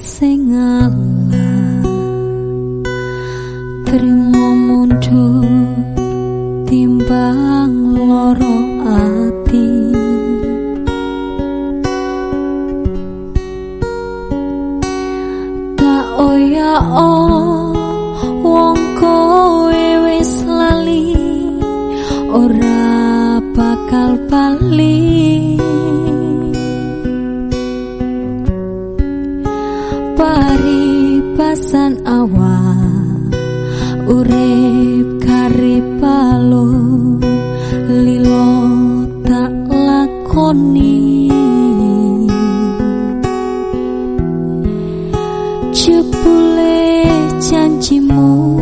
sengalah terima mundur timbang loro ati. Tak oya oh wong kowe wis lali. Ora bakal bali paribasan awak urip karipalo lilo tak lakoni. Jebule janjimu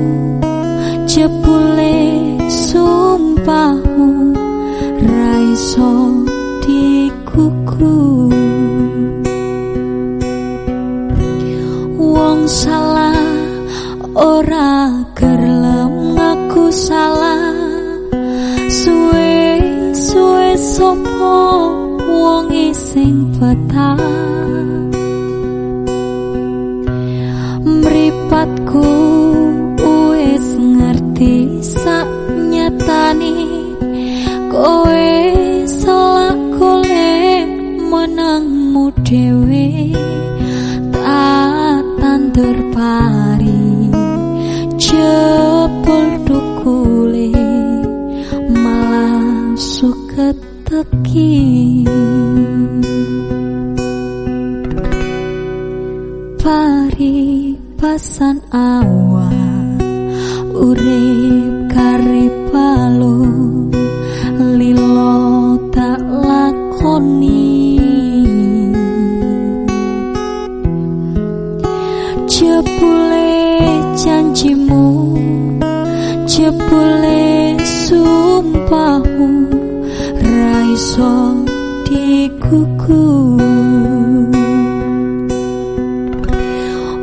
jebule sumpahmu raiso salah ora gerlem ngaku salah. Suwe suwe sopo wong sing betah? Mripatku wis ngerti sak nyatani kowe salah golek menangmu dhewe tandur pari jebul dukule malah suket teki. Pari pasan awa urip karipalo janjimu jebule sumpahmu raiso dikuku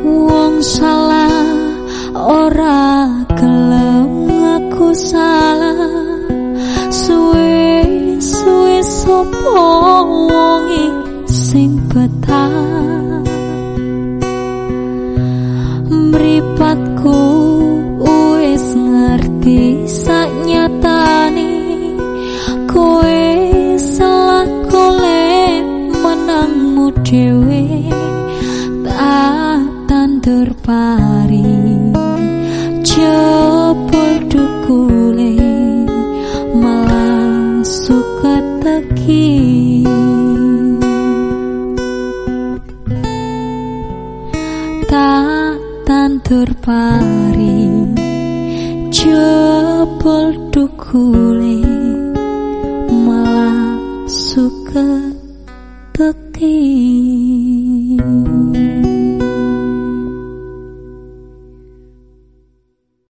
wong salah ora gelem ngaku salah. Suwe suwe sopo wong sing betah dhewe tak tandur pari jebul dukule malah suka teki. Tak tandur pari jebol dukule malah suka teki